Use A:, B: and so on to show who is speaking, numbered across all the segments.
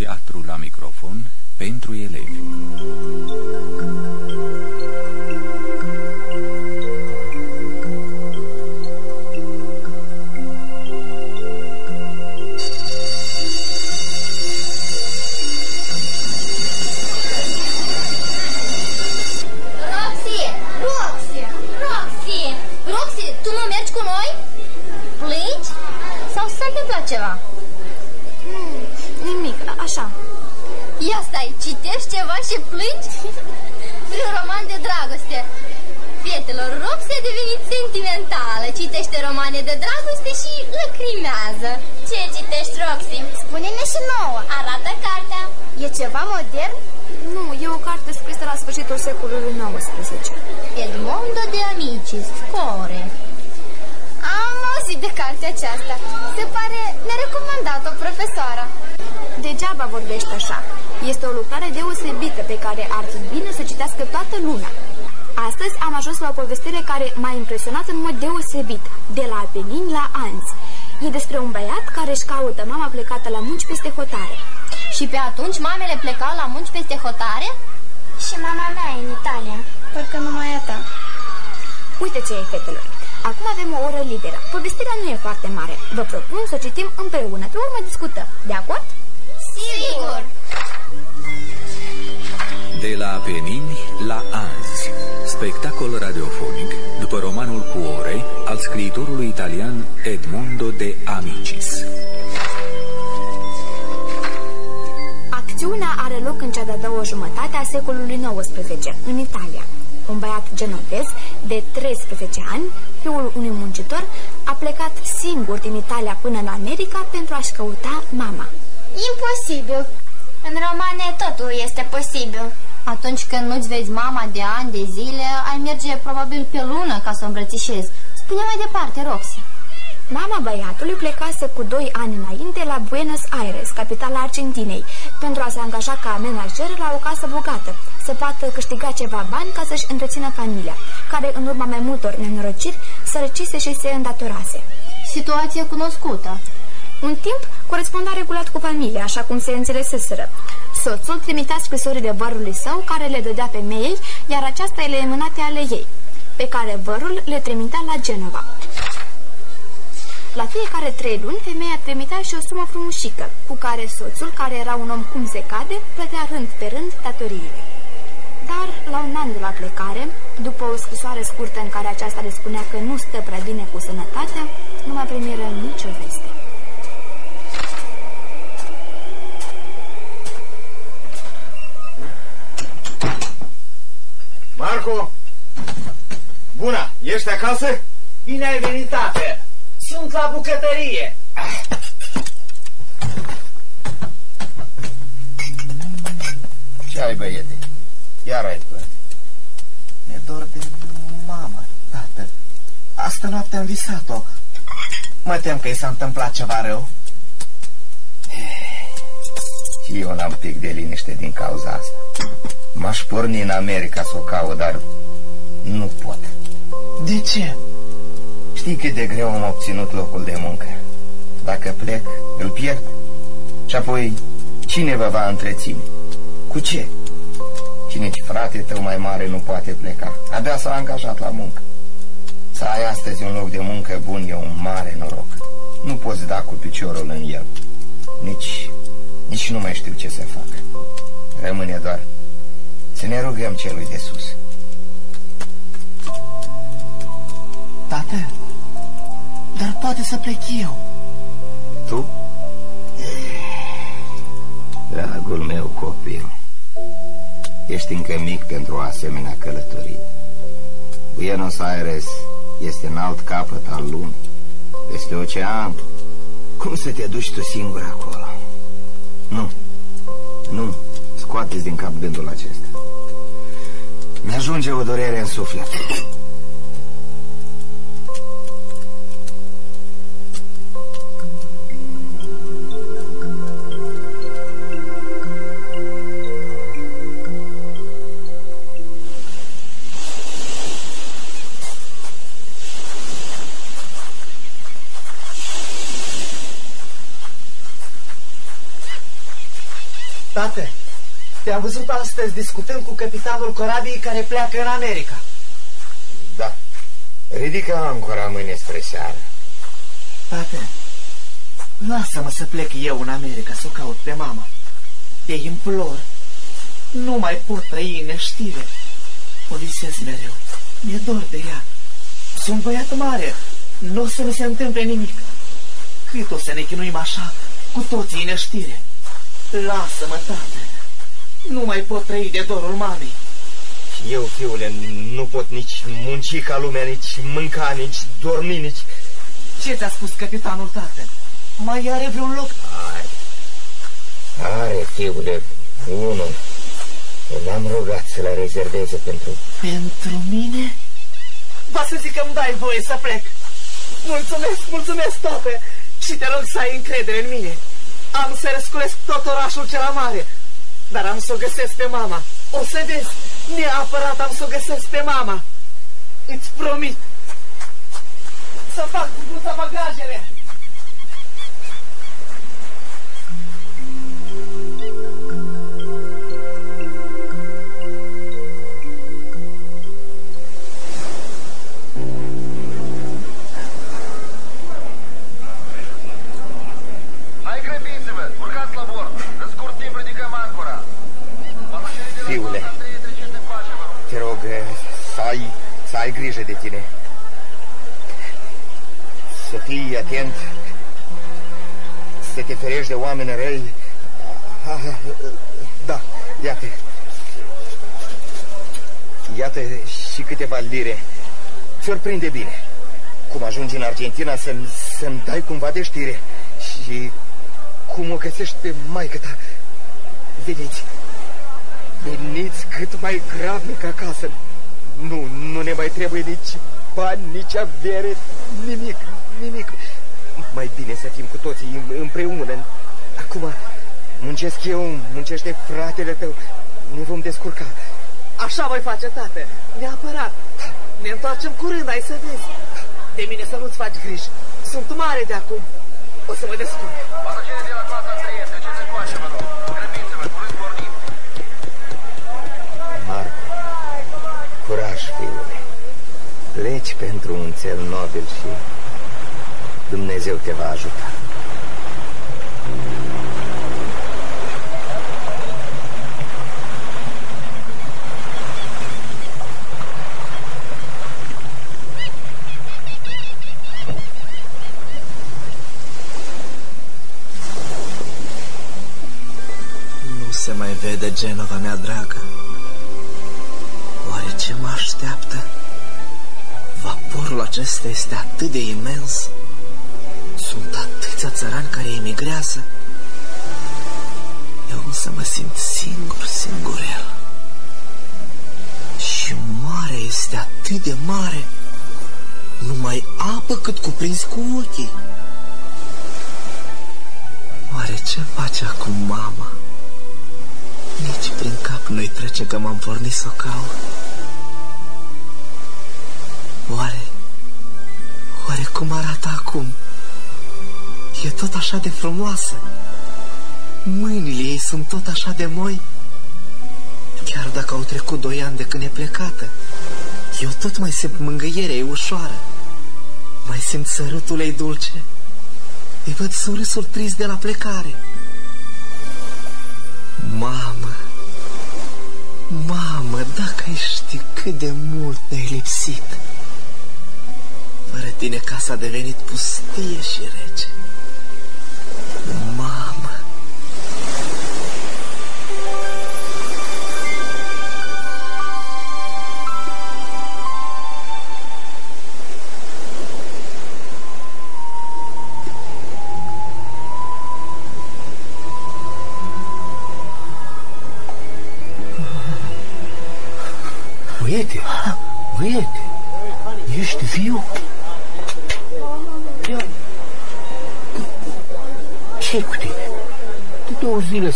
A: Teatru la microfon pentru elevi.
B: Secolului XIX, în Italia. Un băiat genovez de 13 ani, fiul unui muncitor, a plecat singur din Italia până la America pentru a-și căuta mama.
C: Imposibil. În romane totul este posibil. Atunci când nu-ți vezi mama de ani, de zile, ai merge probabil pe lună ca să o îmbrățișezi. Spune mai departe, Roxy.
B: Mama băiatului plecase cu doi ani înainte la Buenos Aires, capitala Argentinei, pentru a se angaja ca menajer la o casă bogată, să poată câștiga ceva bani ca să-și întrețină familia, care în urma mai multor nenorociri sărăcise și se îndatorase.
C: Situație cunoscută.
B: Un timp corespundea regulat cu familia, așa cum se înțeleseseră. Soțul trimitea scrisorile vărului său, care le dădea femeii, iar aceasta le mânate ale ei, pe care vărul le trimitea la Genova. La fiecare trei luni, femeia trimitea și o sumă frumușică, cu care soțul, care era un om cum se cade, plătea rând pe rând datoriile. Dar, la un an de la plecare, după o scrisoare scurtă în care aceasta le spunea că nu stă prea bine cu sănătatea, nu mai primiră nicio veste.
D: Marco! Bună! Ești acasă?
E: Bine ai venit, tată! Sunt la bucătărie!
D: Ce ai, băiete? Iar ai plâns.
E: Mi-e dor de mamă, tată. Asta noapte am visat-o. Mă tem că i s-a întâmplat ceva rău.
D: Și eu n-am pic de liniște din cauza asta. M-aș porni în America să o caut, dar nu pot.
E: De ce?
D: Știi cât de greu am obținut locul de muncă. Dacă plec, îl pierd. Și apoi, cine vă va întreține? Cu ce? Și nici frate tău mai mare nu poate pleca. Abia s-a angajat la muncă. Să ai astăzi un loc de muncă bun e un mare noroc. Nu poți da cu piciorul în el. Nici, nici nu mai știu ce să fac. Rămâne doar să ne rugăm celui de sus.
E: Tată, dar poate să plec eu.
D: Tu? Dragul meu copil, ești încă mic pentru o asemenea călătorie. Buenos Aires este în alt capăt al lumii, peste ocean. Cum să te duci tu singur acolo? Nu, nu, scoateți din cap gândul acesta. Mi-ajunge o durere în suflet.
E: Te-am văzut astăzi discutând cu capitanul corabiei care pleacă în America.
D: Da. Ridică ancora mâine spre seară.
E: Tate, lasă-mă să plec eu în America să o caut pe mama. Te implor. Nu mai pot trăi în neștire. O visez mereu. Mi-e dor de ea. Sunt băiat mare. Nu o să mi se întâmple nimic. Cât o să ne chinuim așa, cu toții în neștire. Lasă-mă, tată. Nu mai pot trăi de dorul mamei.
D: Și eu, fiule, nu pot nici munci ca lumea, nici mânca, nici dormi, nici...
E: Ce ți-a spus capitanul, tată? Mai are vreun loc?
D: Are. Are, fiule, unul. L-am rugat să le rezerveze pentru...
E: Pentru mine? Va să zic că îmi dai voie să plec. Mulțumesc, mulțumesc, tată. Și te rog să ai încredere în mine. Am să răsculesc tot orașul cel mare. Dar am să o găsesc pe mama. O să vezi, neapărat am să o găsesc pe mama. Îți promit. Să fac cu bagajele.
D: ai grijă de tine. Să fii atent, să te ferești de oameni răi. Da, iată. Iată și câteva lire. Ți-or prinde bine. Cum ajungi în Argentina să-mi să, dai cumva de știre. Și cum o găsești pe maică ta. Veniți. Veniți cât mai gravnic acasă. Nu, nu ne mai trebuie nici bani, nici avere, nimic, nimic. Mai bine să fim cu toții împreună. Acum muncesc eu, muncește fratele tău, ne vom descurca.
E: Așa voi face, tată, neapărat. Ne întoarcem curând, ai să vezi. De mine să nu-ți faci griji. Sunt mare de acum. O să mă descurc. Pasagere de la clasa 3,
D: Pleci pentru un cel nobil și Dumnezeu te va ajuta.
E: Nu se mai vede Genova mea dragă ce mă așteaptă? Vaporul acesta este atât de imens. Sunt atâția țărani care emigrează. Eu însă mă simt singur, singurel. Și marea este atât de mare. Numai apă cât cuprins cu ochii. Oare ce face acum mama? Nici prin cap nu-i trece că m-am pornit să o caut. Oare, oare cum arată acum? E tot așa de frumoasă. Mâinile ei sunt tot așa de moi. Chiar dacă au trecut doi ani de când e plecată, eu tot mai simt mângâierea ei ușoară. Mai simt sărutul ei dulce. Îi văd surâsul trist de la plecare. Mamă, mamă, dacă ai ști cât de mult ne-ai lipsit. Fără tine casa a devenit pustie și rece.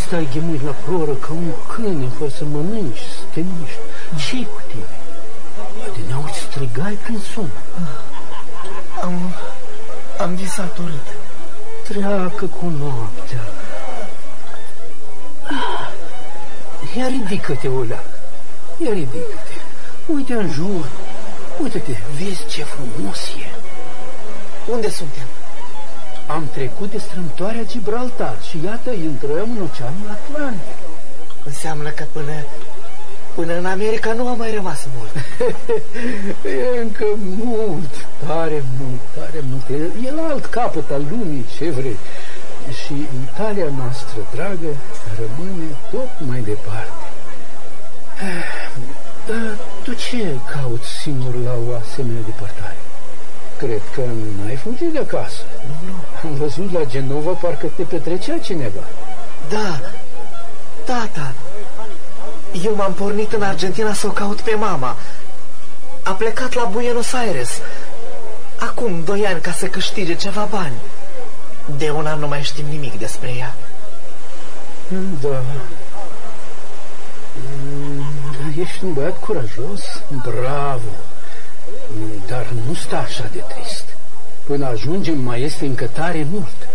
F: Stai ghemuit la proră ca un câine fără să mănânci, să te miști. ce cu tine? De ne strigai prin somn.
E: Am, am visat urât.
F: Treacă cu noaptea. Ah. Ia ridică-te, Ola. Ia ridică-te. Uite în jur. Uite-te, vezi ce frumos e.
E: Unde suntem?
F: Am trecut de strâmtoarea Gibraltar și iată, intrăm în Oceanul Atlantic.
E: Înseamnă că până, până în America nu a mai rămas mult.
F: e încă mult, tare mult, tare mult. E, e la alt capăt al lumii, ce vrei. Și Italia noastră dragă rămâne tot mai departe. Dar tu ce cauți singur la o asemenea depărtare? Cred că n-ai fugit de acasă.
E: Nu, nu.
F: Am văzut la Genova parcă te petrecea cineva.
E: Da, tata. Eu m-am pornit în Argentina să o caut pe mama. A plecat la Buenos Aires. Acum doi ani ca să câștige ceva bani. De un an nu mai știm nimic despre ea.
F: Da. Ești un băiat curajos, bravo. Dar nu sta așa de trist. Până ajungem mai este încă tare mult.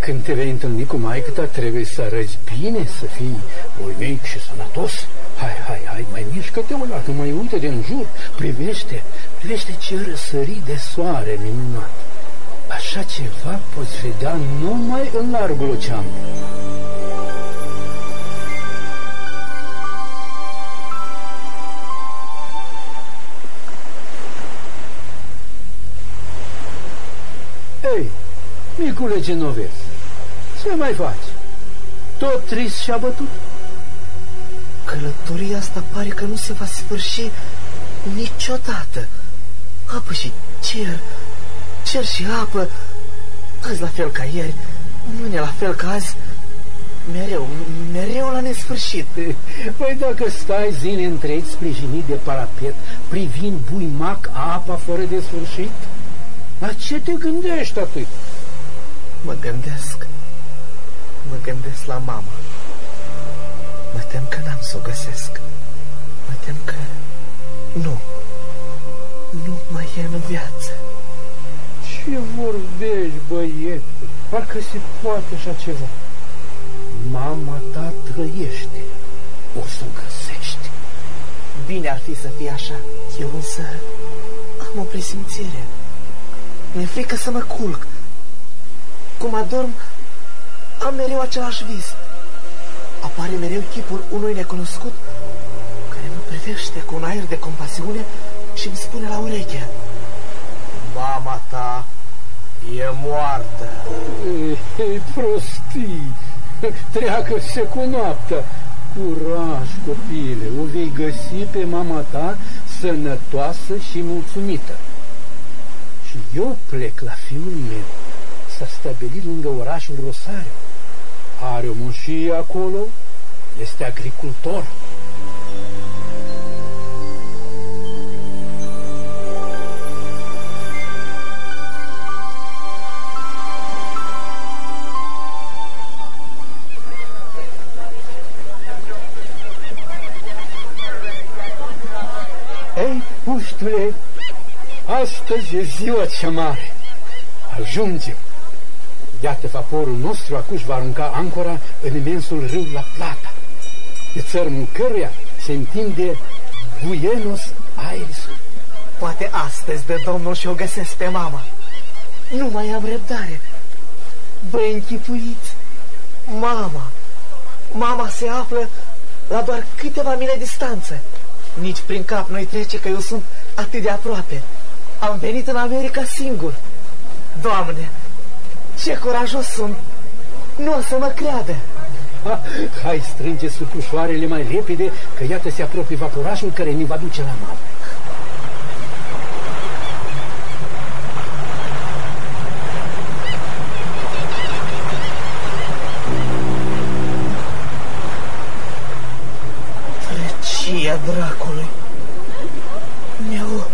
F: Când te vei întâlni cu maică ta, trebuie să arăți bine, să fii voinic și sănătos. Hai, hai, hai, mai mișcă-te o dată, mai uite de în jur, privește, privește ce răsărit de soare minunat. Așa ceva poți vedea numai în largul oceanului. Ei, micule genovez, ce mai faci? Tot trist și abătut?
E: Călătoria asta pare că nu se va sfârși niciodată. Apă și cer, cer și apă, azi la fel ca ieri, nu e la fel ca azi, mereu, mereu la nesfârșit.
F: Păi dacă stai zile întregi sprijinit de parapet, privind buimac apa fără de sfârșit, la ce te gândești atât?
E: Mă gândesc, mă gândesc la mama. Mă tem că n-am să o găsesc. Mă tem că nu, nu mai e în viață.
F: Ce vorbești, băiete? Parcă se poate așa ceva. Mama ta trăiește. O să o găsești.
E: Bine ar fi să fie așa. Eu însă am o presimțire. Mi-e frică să mă culc. Cum adorm, am mereu același vis. Apare mereu chipul unui necunoscut care mă privește cu un aer de compasiune și îmi spune la ureche. Mama ta e moartă.
F: Ei, prostii, treacă-se cu noaptea. Curaj, copile, o vei găsi pe mama ta sănătoasă și mulțumită. Și eu plec la fiul meu. S-a stabilit lângă orașul Rosario. Are o moșie acolo, este agricultor. Ei, puștule, astăzi e ziua cea mare. Ajungem. Iată vaporul nostru acuși va arunca ancora în imensul râu La Plata, pe țărmul căruia se întinde Buenos Airesul.
E: Poate astăzi de Domnul și-o găsesc pe mama. Nu mai am răbdare. Vă închipuiți? Mama. Mama se află la doar câteva mile distanță. Nici prin cap nu-i trece că eu sunt atât de aproape. Am venit în America singur. Doamne, ce curajos sunt! Nu o să mă creadă!
F: Ha, hai, strânge supușoarele mai repede, că iată se apropie vaporașul care ne va duce la mal.
E: Trăcia dracului! Mi-au...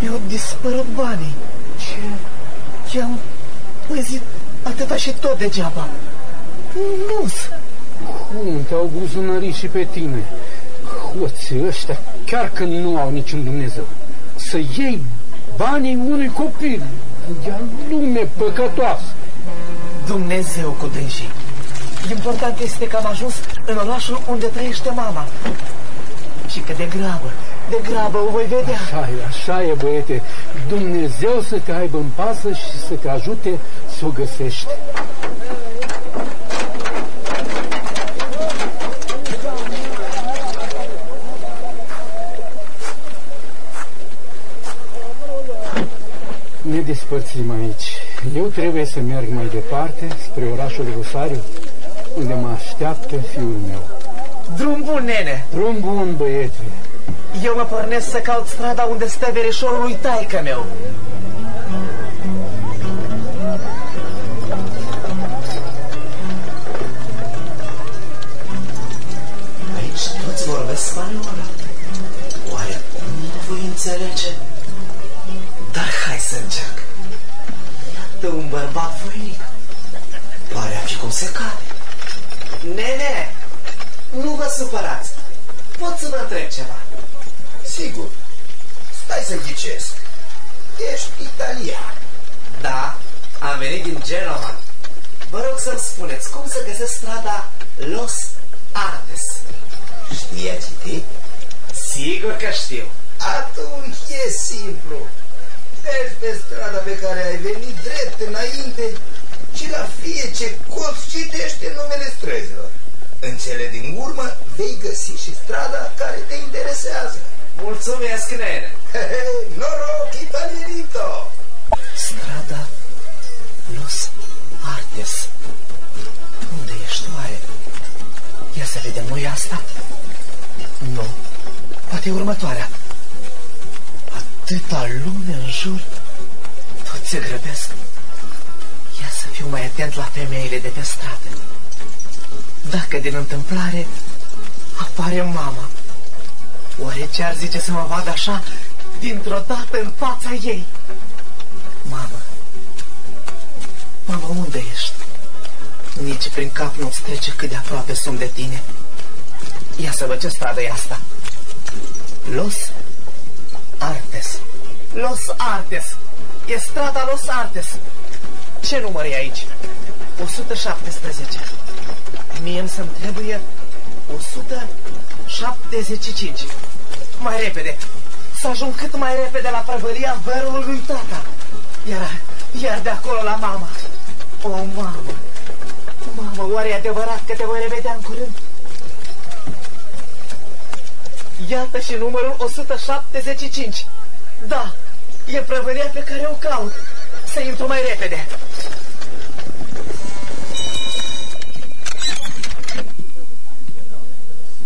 E: mi-au dispărut banii. Ce? I-am păzit atâta și tot degeaba. nu
F: Cum te-au buzunărit și pe tine? Hoții ăștia chiar că nu au niciun Dumnezeu. Să iei banii unui copil. E lume păcătoasă.
E: Dumnezeu cu dânsii. Important este că am ajuns în orașul unde trăiește mama. Și că de grabă, de grabă o voi vedea.
F: Așa e, așa e, băiete. Dumnezeu să te aibă în pasă și să te ajute să o găsești. Ne despărțim aici. Eu trebuie să merg mai departe, spre orașul Rosariu, unde mă așteaptă fiul meu.
E: Drum bun, nene!
F: Drum bun, băiete!
E: Eu mă pornesc să caut strada unde stă verișorul lui taică meu. Aici toți vorbesc spaniolă. Oare cum voi înțelege? Dar hai să încerc. Iată un bărbat voinic. Pare a fi cum se cade. Nene, nu vă supărați. Pot să vă întreb ceva.
D: Sigur. Stai să ghicesc. Ești italian.
E: Da, am venit din Genova. Vă rog să-mi spuneți cum să găsesc strada Los Artes.
D: Știi a citi?
E: Sigur că știu.
D: Atunci e simplu. Mergi pe strada pe care ai venit drept înainte și la fie ce colț citește numele străzilor. În cele din urmă vei găsi și strada care te interesează.
E: Mulțumesc, nene.
D: Noroc, italienito!
E: Strada Los Artes. Unde ești oare? Ia să vedem, nu e asta? Nu. Poate e următoarea. Atâta lume în jur. Toți se grăbesc. Ia să fiu mai atent la femeile de pe stradă. Dacă din întâmplare apare mama, oare ce ar zice să mă vadă așa dintr-o dată în fața ei? Mamă, mamă, unde ești? Nici prin cap nu-ți trece cât de aproape sunt de tine. Ia să văd ce stradă e asta. Los Artes. Los Artes. E strada Los Artes. Ce număr e aici? 117. Mie îmi să-mi trebuie 175. Mai repede. Să ajung cât mai repede la prăvălia vărului lui tata. Iar, iar de acolo la mama. O, mamă. Mamă, oare e adevărat că te voi revedea în curând? Iată și numărul 175. Da, e prăvălia pe care o caut. Să intru mai repede.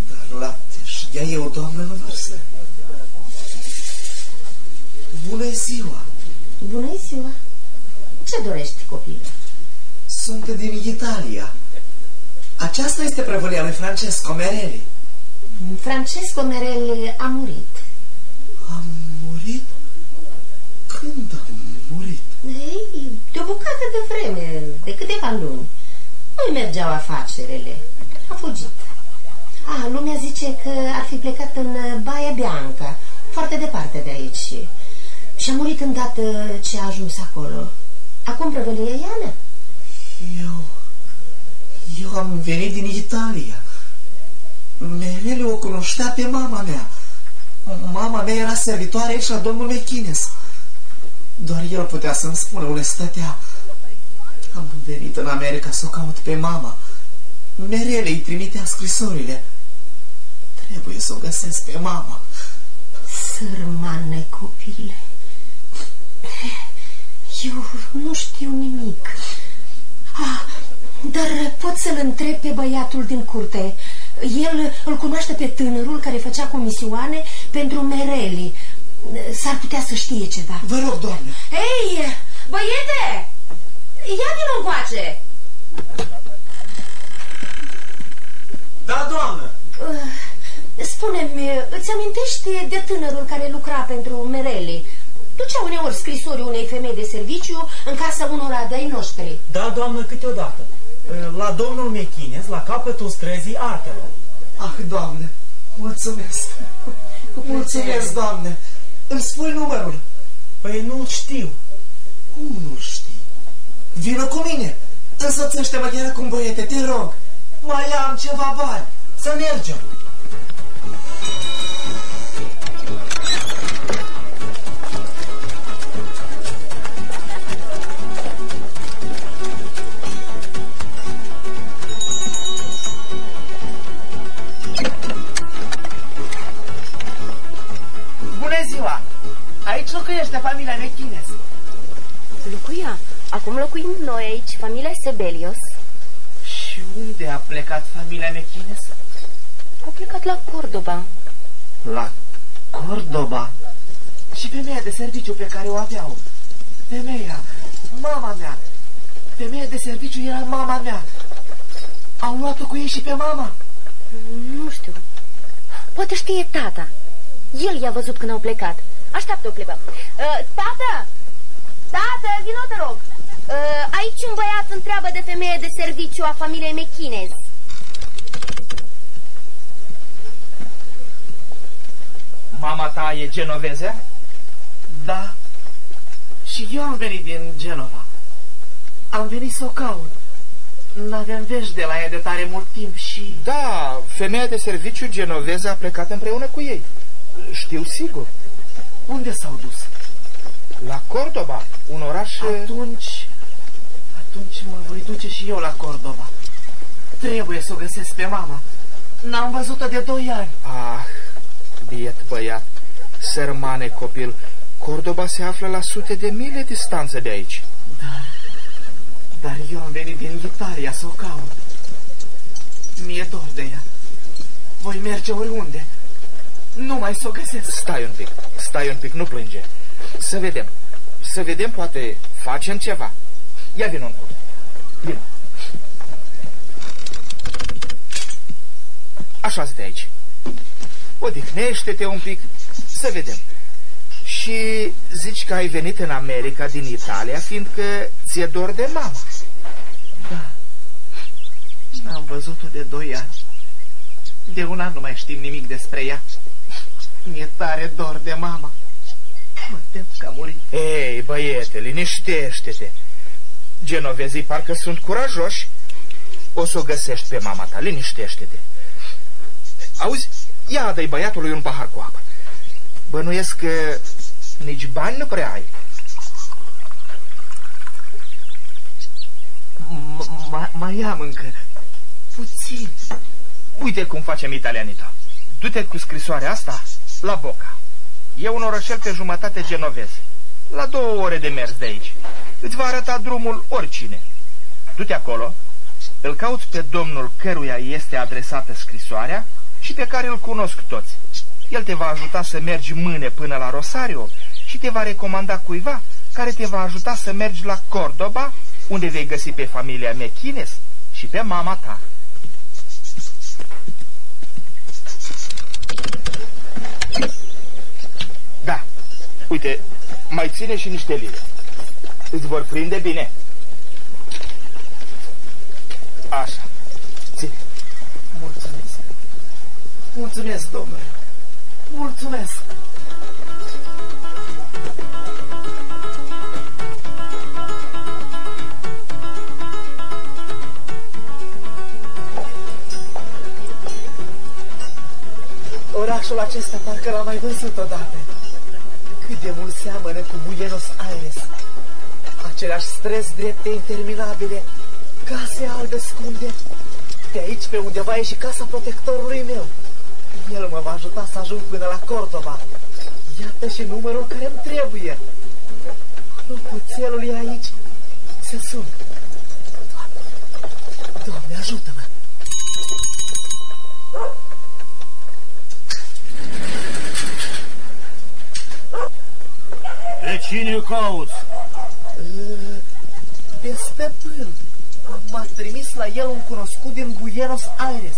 E: Dar lapte știa eu, doamnă, în vârstă. Bună ziua!
G: Bună ziua! Ce dorești, copil?
E: Sunt din Italia. Aceasta este prăvălia lui Francesco Merelli.
G: Francesco Merelli a murit.
E: A murit? Când a murit?
G: Ei, de o bucată de vreme, de câteva luni. Nu-i mergeau afacerele. A fugit. A, lumea zice că ar fi plecat în Baia Bianca, foarte departe de aici. Și a murit îndată ce a ajuns acolo. Acum prăvălie Iana?
E: Eu... Eu am venit din Italia. Merele o cunoștea pe mama mea. Mama mea era servitoare aici la domnul Mechines. Doar el putea să-mi spună unde stătea. Am venit în America să o caut pe mama. Merele îi trimitea scrisorile. Trebuie să o găsesc pe mama.
G: Sărmane copile. Eu nu știu nimic. Ah, dar pot să-l întreb pe băiatul din curte. El îl cunoaște pe tânărul care făcea comisioane pentru Mereli. S-ar putea să știe ceva.
E: Vă rog, doamne.
G: Ei, băiete! Ia vin încoace!
E: Da, doamnă.
G: Spune-mi, îți amintești de tânărul care lucra pentru Mereli? Ducea uneori scrisori unei femei de serviciu în casa unora de-ai noștri.
H: Da, doamnă, câteodată. La domnul Mechines, la capătul străzii Artelor.
E: Ah, doamne, mulțumesc. Mulțumesc, doamne. Îmi spui numărul.
H: Păi nu știu.
E: Cum nu știi? Vină cu mine. Însoțește-mă chiar acum, băiete, te rog. Mai am ceva bani.
H: Să mergem.
E: Bună locuiește familia Mechines.
I: Locuia. Acum locuim noi aici, familia Sebelios.
E: Și unde a plecat familia Mechines?
I: Au plecat la Cordoba.
E: La Cordoba. Și femeia de serviciu pe care o aveau. Femeia, mama mea. Femeia de serviciu era mama mea. Au luat-o cu ei și pe mama.
I: Nu știu. Poate știe tata. El i-a văzut când au plecat. Așteaptă o plebă. Uh, tată! Tată, vino te rog. Uh, aici un băiat întreabă de femeie de serviciu a familiei Mechinez.
E: Mama ta e genoveză? Da. Și eu am venit din Genova. Am venit să o caut. N-avem vești de la ea de tare mult timp și...
J: Da, femeia de serviciu genoveză a plecat împreună cu ei. Știu sigur.
E: Unde s-au dus?
J: La Cordoba, un oraș...
E: Atunci... Atunci mă voi duce și eu la Cordoba. Trebuie să o găsesc pe mama. N-am văzut-o de doi ani.
J: Ah, biet băiat, sărmane copil, Cordoba se află la sute de mile distanță de aici.
E: Dar, dar eu am venit din Italia să o caut. Mi-e dor de ea. Voi merge oriunde. Nu mai să o găsesc.
J: Stai un pic, stai un pic, nu plânge. Să vedem, să vedem, poate facem ceva. Ia vin un cur. Vino. așa de aici. Odihnește-te un pic, să vedem. Și zici că ai venit în America din Italia, fiindcă ți-e dor de mama.
E: Da. N-am văzut-o de doi ani. De un an nu mai știm nimic despre ea. Mi-e tare dor de mama. Mă tem că a murit.
J: Ei, băiete, liniștește-te. Genovezii parcă sunt curajoși. O să o găsești pe mama ta, liniștește-te. Auzi, ia dă băiatului un pahar cu apă. Bănuiesc că nici bani nu prea ai.
E: Mai am încă. Puțin.
J: Uite cum facem italianito. Du-te cu scrisoarea asta la Boca. E un orășel pe jumătate genovez. La două ore de mers de aici. Îți va arăta drumul oricine. Du-te acolo, îl cauți pe domnul căruia este adresată scrisoarea și pe care îl cunosc toți. El te va ajuta să mergi mâine până la Rosario și te va recomanda cuiva care te va ajuta să mergi la Cordoba, unde vei găsi pe familia Mechines și pe mama ta. Da, uite, mai ține și niște lire. Îți vor prinde bine. Așa, ține.
E: Mulțumesc. Mulțumesc, domnule. Mulțumesc. Orașul acesta parcă l-am mai văzut odată. Cât de mult seamănă cu Buenos Aires. Aceleași străzi drepte interminabile, case albe scunde. De aici pe undeva e și casa protectorului meu. El mă va ajuta să ajung până la Cordoba. Iată și numărul care îmi trebuie. Clopoțelul e aici. Să sun. Doamne, Doamne ajută-mă!
K: Pe cine cauți?
E: Pe stăpân. M-a trimis la el un cunoscut din Buenos Aires.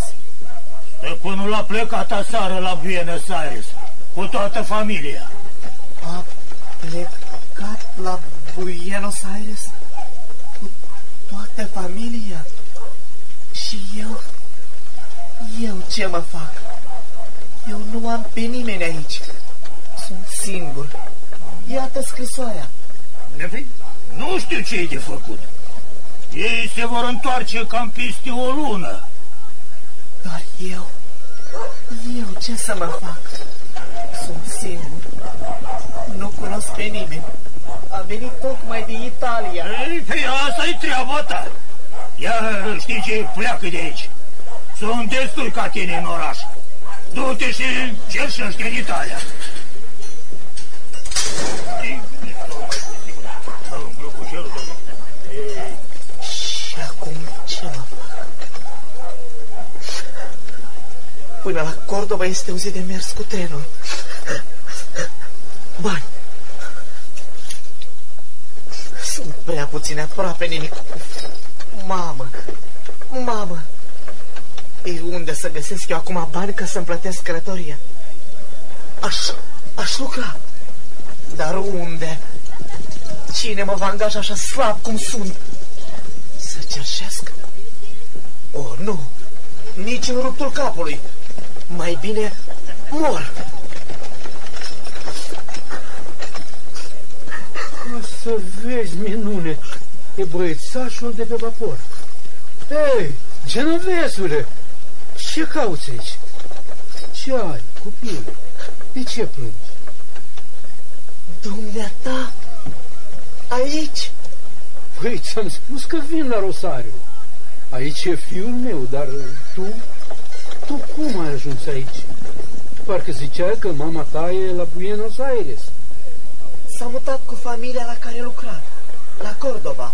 K: Stăpânul a plecat aseară la Buenos Aires, cu toată familia.
E: A plecat la Buenos Aires cu toată familia? Și eu? Eu ce mă fac? Eu nu am pe nimeni aici. Sunt singur. Iată scrisoarea.
K: Nu știu ce e de făcut. Ei se vor întoarce cam peste o lună.
E: Dar eu, eu ce să mă fac? Sunt singur. Nu cunosc pe nimeni. Am venit tocmai din Italia.
K: Ei, pe asta e treaba ta. Ia știi ce, pleacă de aici. Sunt destul ca tine în oraș. Du-te și cerșește în Italia.
E: Și acum ce mă fac? Până la Cordova este o zi de mers cu trenul. Bani. Sunt prea puține, aproape nimic. Mamă, mamă, e unde să găsesc eu acum bani ca să-mi plătesc călătoria? Aș, aș lucra. Dar unde? Cine mă va angaja așa slab cum sunt? Să cerșesc? Oh, nu! Nici în ruptul capului. Mai bine mor.
F: Ca să vezi minune, e băiețașul de pe vapor. Ei, genovezule, ce cauți aici? Ce ai, copil? De ce plângi?
E: Dumneata, aici?
F: Păi, ți-am spus că vin la Rosariu. Aici e fiul meu, dar tu, tu cum ai ajuns aici? Parcă ziceai că mama ta e la Buenos Aires.
E: S-a mutat cu familia la care lucram, la Cordova.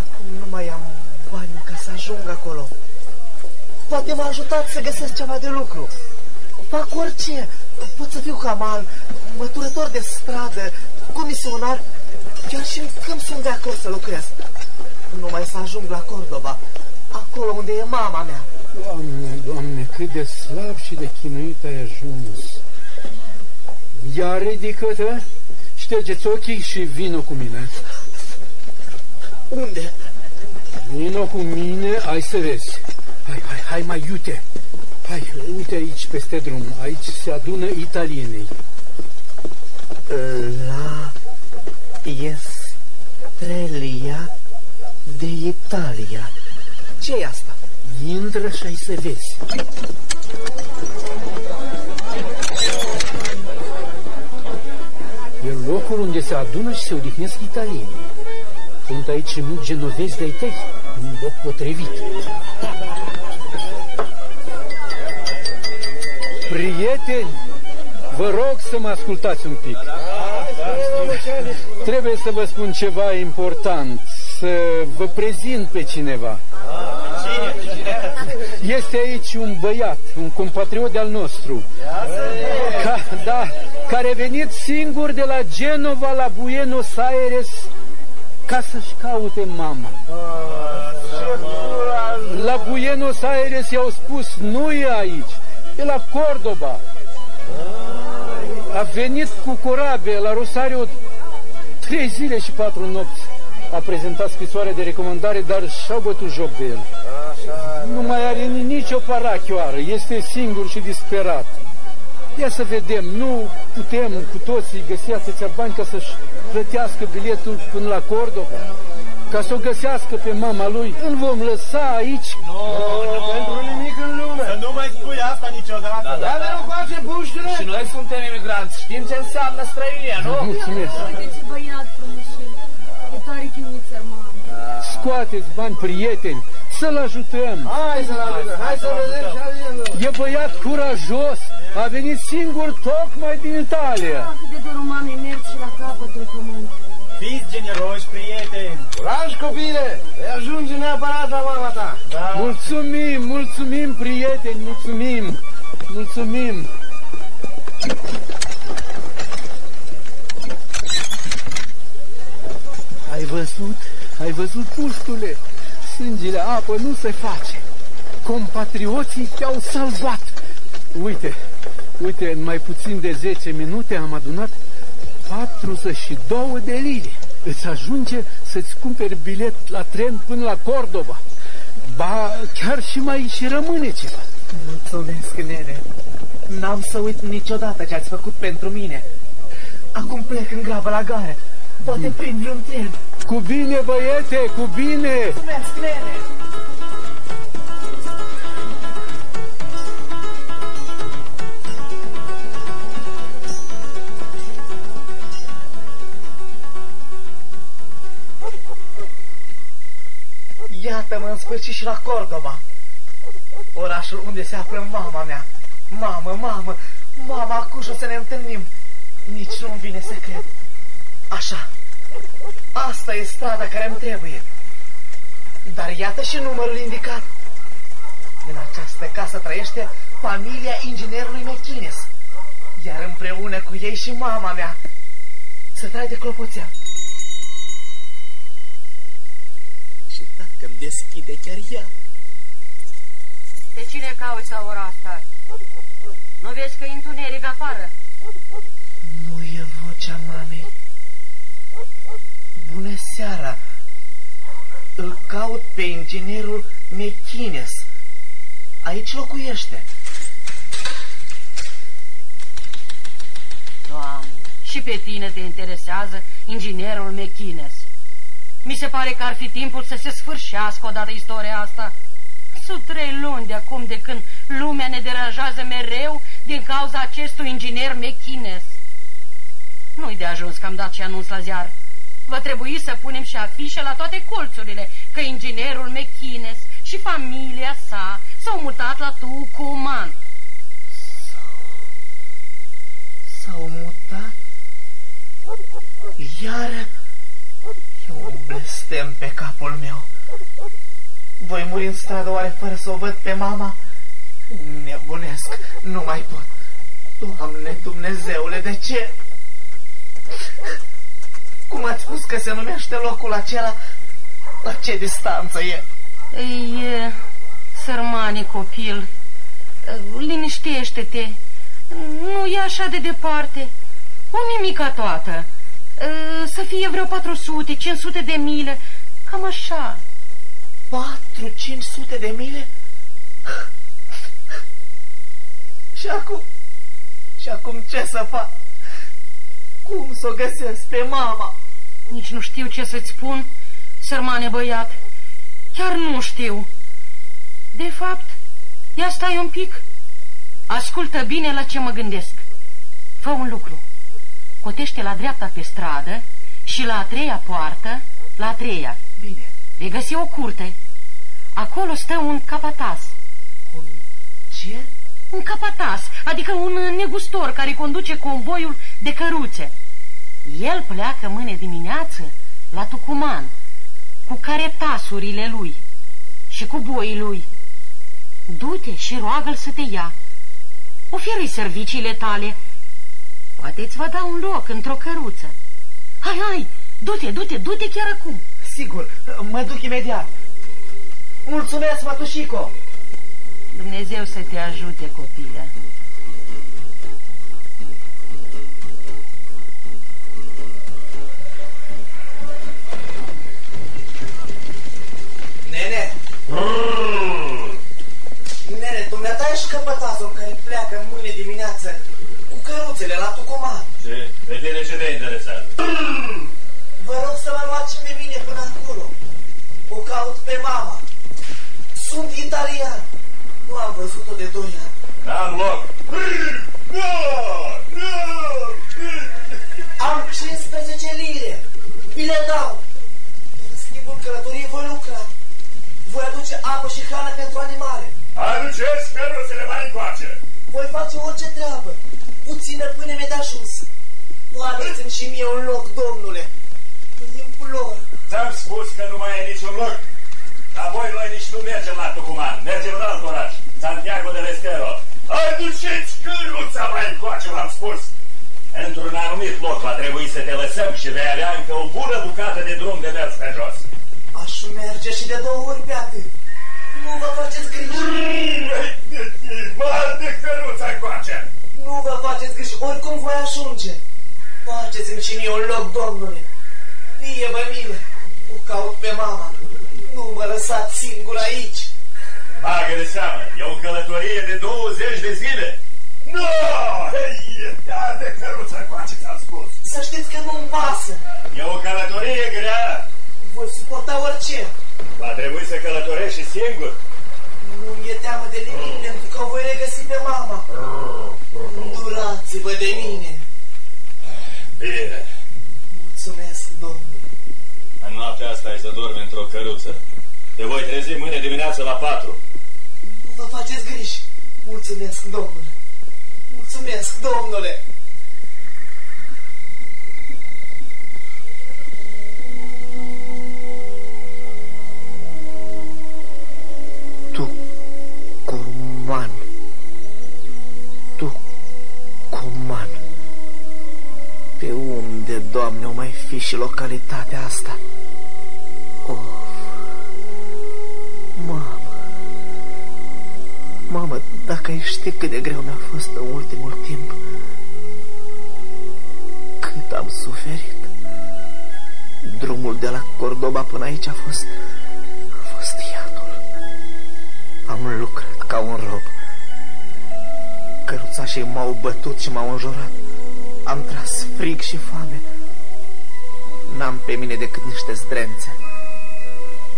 E: Acum nu mai am bani ca să ajung acolo. Poate m-a ajutat să găsesc ceva de lucru. Fac orice. Pot să fiu camal, măturător de stradă, comisionar, chiar și în câmp sunt de acord să lucrez. Numai să ajung la Cordova, acolo unde e mama mea.
F: Doamne, Doamne, cât de slab și de chinuit ai ajuns. Ia ridică-te, ștergeți ochii și vină cu mine.
E: Unde?
F: Vino cu mine, ai să vezi. Hai, hai, hai mai iute. Hai, uite aici peste drum, aici se adună italienii.
E: La Estrelia de Italia. Ce e asta?
F: Intră și ai să vezi. E locul unde se adună și se odihnesc italienii. Sunt aici mulți genovezi de-ai tăi, un loc potrivit. Prieteni, vă rog să mă ascultați un pic. Trebuie să vă spun ceva important, să vă prezint pe cineva. Este aici un băiat, un compatriot al nostru, ca, da, care a venit singur de la Genova la Buenos Aires ca să-și caute mama. La Buenos Aires i-au spus, nu e aici, e la Cordoba. A venit cu corabie la Rosario trei zile și patru nopți. A prezentat scrisoare de recomandare, dar și-au bătut joc de el. Nu mai are nicio parachioară, este singur și disperat. Ia să vedem, nu putem cu toții găsi atâția bani ca să-și plătească biletul până la Cordova, ca să o găsească pe mama lui. Îl vom lăsa aici?
L: Nu, nu, pentru nimic în lume.
H: Să nu mai spui asta niciodată.
L: Da, da, nu face puștile. Și noi suntem emigranți, știm ce înseamnă străinia, nu?
F: Mulțumesc.
M: Uite ce băiat frumușel. E tare chinuță, mamă.
F: Scoateți bani, prieteni, să-l ajutăm.
L: Hai să-l ajutăm, hai să vedem și al
F: E băiat curajos, a venit singur tocmai din Italia.
M: Cât de dorul mamei merg și la capătul pământului.
H: Fiți generoși, prieteni!
L: Lași copile, vei ajunge neapărat la mama ta.
H: Da.
F: Mulțumim, mulțumim, prieteni, mulțumim, mulțumim. Ai văzut? Ai văzut, puștule? Sângele apă nu se face. Compatrioții te-au salvat. Uite, uite, în mai puțin de 10 minute am adunat 42 de lire. Îți ajunge să-ți cumperi bilet la tren până la Cordova. Ba, chiar și mai și rămâne ceva.
E: Mulțumesc, nene. N-am să uit niciodată ce ați făcut pentru mine. Acum plec în grabă la gară. Poate prind vreun tren.
F: Cu bine, băiete, cu bine!
E: Mulțumesc, nene! Iată-mă în sfârșit și la Cordoba. orașul unde se află mama mea. Mamă, mamă, mama, acuși o să ne întâlnim. Nici nu-mi vine să cred. Așa, asta e strada care îmi trebuie. Dar iată și numărul indicat. În această casă trăiește familia inginerului Mechines, iar împreună cu ei și mama mea să trai de clopoțea. Și dacă îmi deschide chiar ea...
N: Pe cine cauți la ora asta? Nu vezi că e întuneric afară?
E: Nu e vocea mamei. Bună seara! Îl caut pe inginerul Mechines. Aici locuiește.
N: Doamne, și pe tine te interesează inginerul Mechines. Mi se pare că ar fi timpul să se sfârșească odată istoria asta. Sunt trei luni de acum de când lumea ne deranjează mereu din cauza acestui inginer Mechines. Nu-i de ajuns că am dat și anunț la ziar. Va trebui să punem și afișe la toate colțurile că inginerul Mechines și familia sa s-au mutat la Tucuman.
E: S-au mutat? Iar e un blestem pe capul meu. Voi muri în stradă oare fără să o văd pe mama? Nebunesc, nu mai pot. Doamne Dumnezeule, de ce? Cum ați spus că se numește locul acela? La ce distanță e?
N: E, sărmane copil, liniștește-te. Nu e așa de departe. O nimica toată. Să fie vreo 400-500 de mile, cam așa.
E: 4-500 de mile? Și acum, și acum ce să fac? Cum să o găsesc pe mama?
N: Nici nu știu ce să-ți spun, sărmane băiat. Chiar nu știu. De fapt, ia stai un pic. Ascultă bine la ce mă gândesc. Fă un lucru. Cotește la dreapta pe stradă și la a treia poartă, la a treia.
E: Bine.
N: Vei găsi o curte. Acolo stă un capatas.
E: Un ce?
N: Un capatas, adică un negustor care conduce convoiul de căruțe. El pleacă mâine dimineață la Tucuman, cu caretasurile lui și cu boii lui. Du-te și roagă-l să te ia. Oferă-i serviciile tale. Poate îți va da un loc într-o căruță. Hai, hai, du-te, du-te, du-te chiar acum.
E: Sigur, mă duc imediat. Mulțumesc, mătușico!
N: Dumnezeu să te ajute, copilă.
E: Nene! Nene, dumneata ești căpătasul care pleacă mâine dimineață cu căruțele la Tucuman.
K: Ce? Pe tine ce te interesează?
E: Vă rog să mă luați pe mine până acolo. O caut pe mama. Sunt italian. Nu am văzut-o de doi ani.
K: N-am loc.
E: Am 15 lire. Vi le dau. Aduce apă și hrană pentru animale.
K: Aduceți căruțele mai încoace.
E: Voi face orice treabă. Puțină până mi de ajuns. Luați-mi și mie un loc, domnule. Îi implor.
K: Ți-am spus că nu mai e niciun loc. Apoi noi nici nu mergem la Tucuman. Mergem în alt oraș. Santiago de Estero. Aduceți căruța mai încoace, v-am spus. Într-un anumit loc va trebui să te lăsăm și vei avea încă o bună bucată de drum de mers pe jos.
E: Aș merge și de două ori pe atât. Nu vă faceți griji.
K: Bate căruța încoace.
E: Nu vă faceți griji, oricum voi ajunge. Faceți-mi și mie un loc, domnule. Fie vă milă. O caut pe mama. Nu mă lăsați singur aici.
K: Bagă de seamă, e o călătorie de 20 de zile. Nu! Hei, ia de căruța încoace, ți-am spus.
E: Să știți că nu-mi pasă.
K: E o călătorie grea.
E: Voi suporta orice.
K: Va trebui să călătorești și singur.
E: Nu mi-e teamă de nimic, pentru că o voi regăsi pe mama. Îndurați-vă de mine.
K: Bine.
E: Mulțumesc, domnule.
K: În noaptea asta ai să dormi într-o căruță. Te voi trezi mâine dimineață la patru.
E: Nu vă faceți griji. Mulțumesc, domnule. Mulțumesc, domnule. Doamne, o mai fi și localitatea asta? Oh, mamă. Mamă, dacă ai ști cât de greu mi-a fost în ultimul timp, cât am suferit. Drumul de la Cordoba până aici a fost, a fost iadul. Am lucrat ca un rob. Căruțașii m-au bătut și m-au înjurat. Am tras frig și foame. N-am pe mine decât niște zdrențe.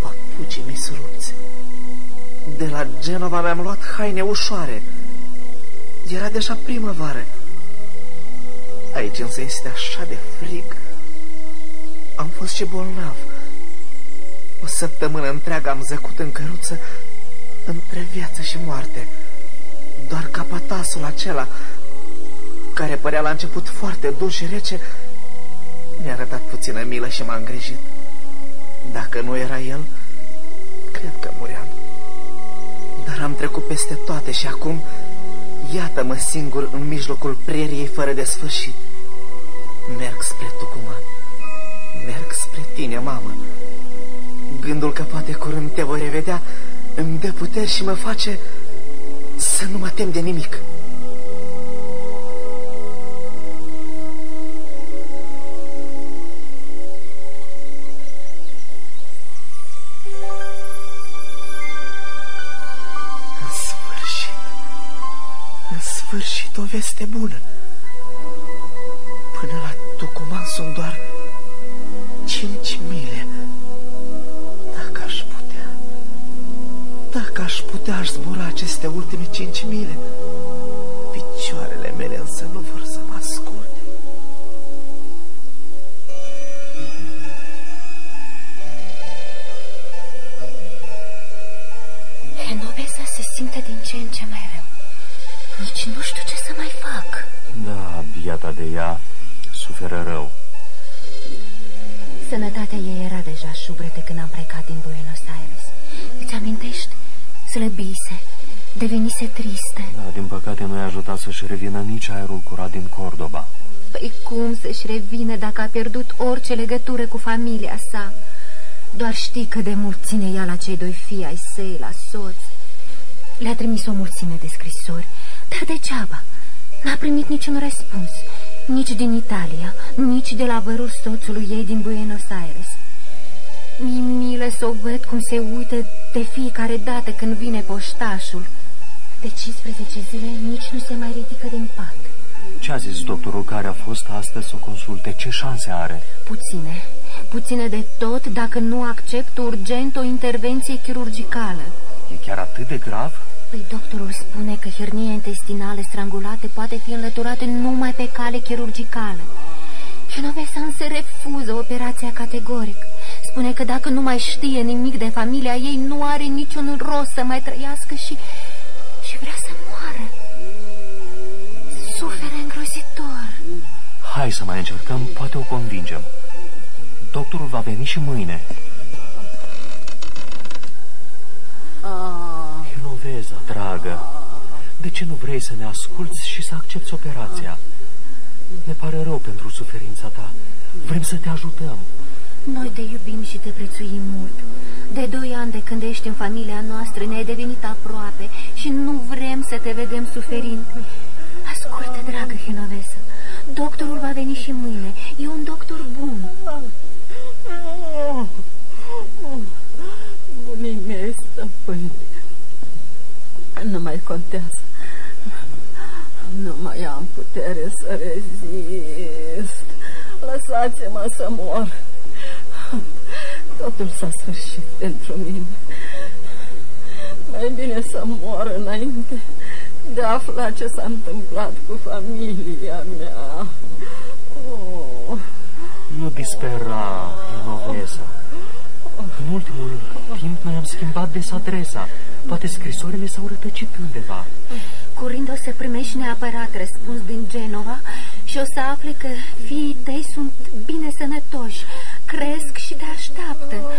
E: Papucii mi sărunți. De la Genova mi-am luat haine ușoare. Era deja primăvară. Aici însă este așa de frig. Am fost și bolnav. O săptămână întreagă am zăcut în căruță între viață și moarte. Doar capatasul acela, care părea la început foarte dur și rece, mi-a arătat puțină milă și m-a îngrijit. Dacă nu era el, cred că muream. Dar am trecut peste toate și acum, iată-mă singur în mijlocul preriei fără de sfârșit. Merg spre Tucuman. Merg spre tine, mamă. Gândul că poate curând te voi revedea îmi dă puteri și mă face să nu mă tem de nimic. Veste bună. Până la Tucuman sunt doar cinci mile. Dacă aș putea, dacă aș putea, aș zbura aceste ultime cinci mile. Picioarele mele însă nu vor
I: Nici nu știu ce să mai fac.
O: Da, biata de ea suferă rău.
I: Sănătatea ei era deja șubrete când am plecat din Buenos Aires. Îți amintești? Slăbise, devenise triste.
O: Da, din păcate nu i-a ajutat să-și revină nici aerul curat din Cordoba.
I: Păi cum să-și revină dacă a pierdut orice legătură cu familia sa? Doar știi că de mult ține ea la cei doi fii ai săi, la soț. Le-a trimis o mulțime de scrisori, dar degeaba. N-a primit niciun răspuns, nici din Italia, nici de la vărul soțului ei din Buenos Aires. Mi milă să o văd cum se uită de fiecare dată când vine poștașul. De 15 zile nici nu se mai ridică din pat.
O: Ce a zis doctorul care a fost astăzi să o consulte? Ce șanse are?
I: Puține, puține de tot dacă nu accept urgent o intervenție chirurgicală.
O: E chiar atât de grav?
I: Păi doctorul spune că hernia intestinală strangulată poate fi înlăturată numai pe cale chirurgicală. Genovesa însă refuză operația categoric. Spune că dacă nu mai știe nimic de familia ei, nu are niciun rost să mai trăiască și, și vrea să moară. Suferă îngrozitor.
O: Hai să mai încercăm, poate o convingem. Doctorul va veni și mâine. Genoveza, dragă, de ce nu vrei să ne asculți și să accepti operația? Ne pare rău pentru suferința ta. Vrem să te ajutăm.
I: Noi te iubim și te prețuim mult. De doi ani de când ești în familia noastră ne-ai devenit aproape și nu vrem să te vedem suferind. Ascultă, dragă Genovesa, doctorul va veni și mâine. E un doctor bun.
P: Bunii mei stăpâni, nu mai contează. Nu mai am putere să rezist. Lăsați-mă să mor. Totul s-a sfârșit pentru mine. Mai bine să mor înainte de a afla ce s-a întâmplat cu familia mea. Oh.
O: Nu dispera, Genovesa. În ultimul timp noi am schimbat des adresa. Poate scrisorile s-au rătăcit undeva.
I: Curând o să primești neapărat răspuns din Genova și o să afli că fiii tăi sunt bine sănătoși, cresc și te așteaptă.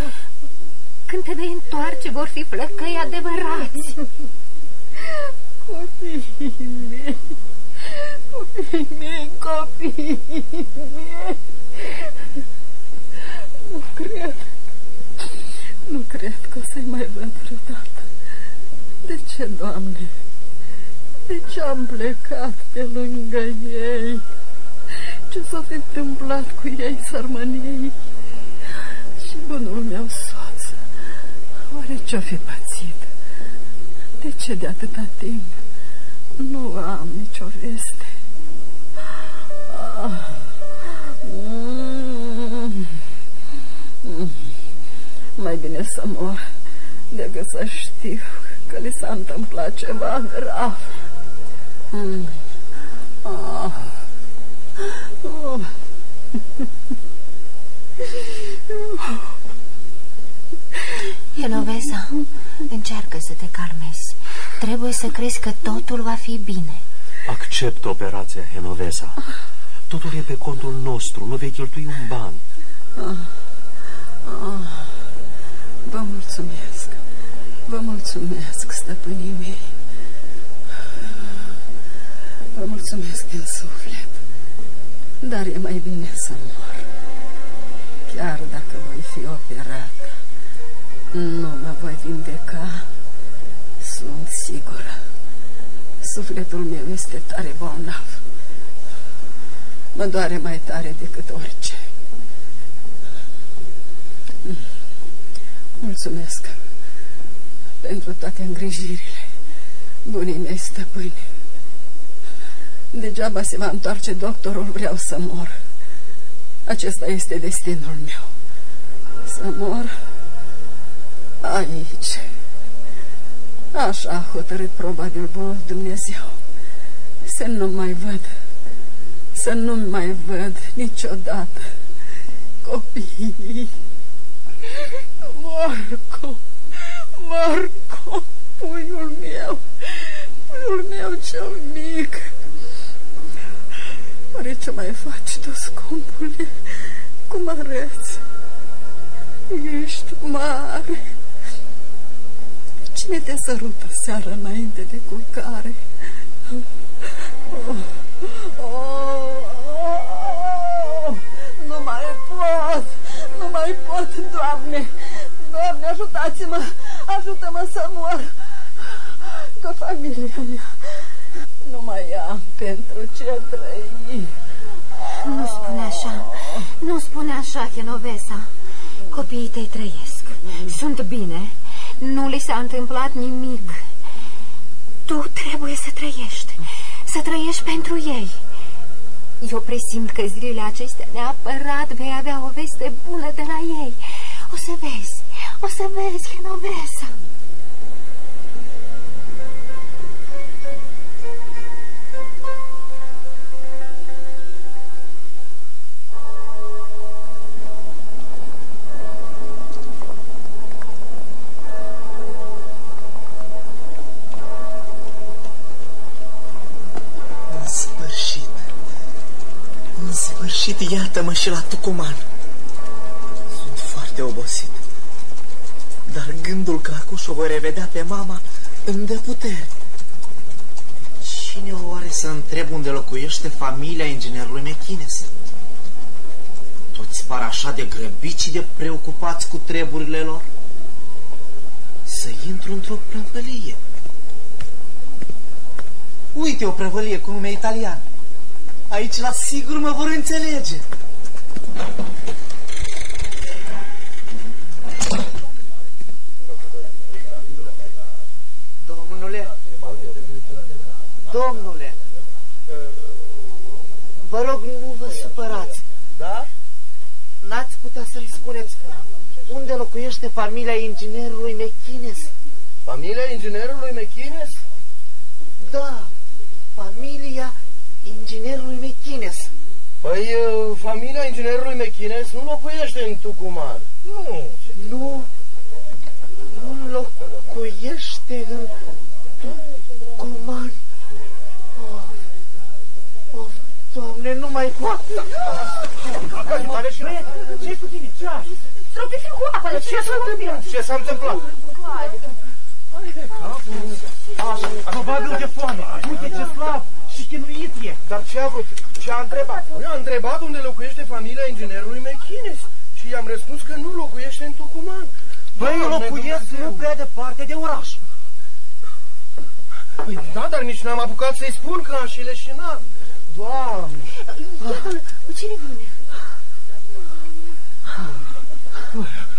I: Când te vei întoarce, vor fi flăcăi adevărați.
P: Copiii mei, copiii mei, copiii mei. Nu cred, nu cred că o să-i mai văd vreodată. De ce, Doamne? De ce am plecat pe lângă ei? Ce s-a fi întâmplat cu ei, sărmăniei? Și bunul meu soț, oare ce-o fi pățit? De ce de atâta timp nu am nicio veste? Mai bine să mor decât să știu că li s-a întâmplat ceva grav. Mm. Ah. Oh.
I: Elovesa, încearcă să te calmezi. Trebuie să crezi că totul va fi bine.
O: Accept operația, Henovesa. Totul e pe contul nostru, nu vei cheltui un ban.
P: Ah. Ah. Vă mulțumesc. Vă mulțumesc, stăpânii mei. Vă mulțumesc din suflet. Dar e mai bine să mor. Chiar dacă voi fi operat, nu mă voi vindeca. Sunt sigură. Sufletul meu este tare bolnav. Mă doare mai tare decât orice. Mulțumesc pentru toate îngrijirile bunii mei stăpâni. Degeaba se va întoarce doctorul, vreau să mor. Acesta este destinul meu. Să mor aici. Așa a hotărât probabil bunul Dumnezeu. Să nu mai văd, să nu mai văd niciodată copiii. Marco, Marco, puiul meu, puiul meu cel mic. Oare ce mai faci tu, scumpule? Cum arăți? Ești mare. Cine te sărută seara înainte de culcare? Oh, oh, oh, nu mai pot, nu mai pot, Doamne! Doamne, ajutați-mă, ajută-mă să mor, că familia mea nu mai am pentru ce trăi.
I: Nu spune așa, nu spune așa, Genovesa. Copiii tăi trăiesc, sunt bine, nu li s-a întâmplat nimic. Tu trebuie să trăiești, să trăiești pentru ei. Eu presimt că zilele acestea neapărat vei avea o veste bună de la ei. O să vezi, o să vezi, Genovesa.
E: sfârșit, iată-mă și la Tucuman. Sunt foarte obosit. Dar gândul că acum o voi revedea pe mama îmi dă putere. Cine oare să întreb unde locuiește familia inginerului Mechines? Toți par așa de grăbiți și de preocupați cu treburile lor. Să intru într-o prăvălie. Uite o prăvălie cu nume italian. Aici la sigur mă vor înțelege. Domnule, domnule, vă rog nu vă supărați.
L: Da?
E: N-ați putea să-mi spuneți unde locuiește familia inginerului Mechines?
L: Familia inginerului Mechines?
E: Da, familia inginerului Mechines.
L: Păi, familia inginerului Mechines nu locuiește în Tucuman.
E: Nu. Nu. Nu locuiește în Tucuman. Oh, oh, Doamne, nu mai pot.
J: Ce-i cu tine? Ce ai?
I: Stropiți cu apă.
J: Ce s-a întâmplat? Ce s-a întâmplat?
H: Așa, probabil de foame. Uite ce slab și chinuit e.
J: Dar ce a vrut? Ce a întrebat?
Q: Eu am întrebat unde locuiește familia inginerului Mechines și i-am răspuns că nu locuiește în Tucuman.
H: Băi, locuiesc nu prea departe de oraș.
Q: Păi da, dar nici n-am apucat să-i spun că am și leșinat. Doamne!
I: Iată-l, cine vine?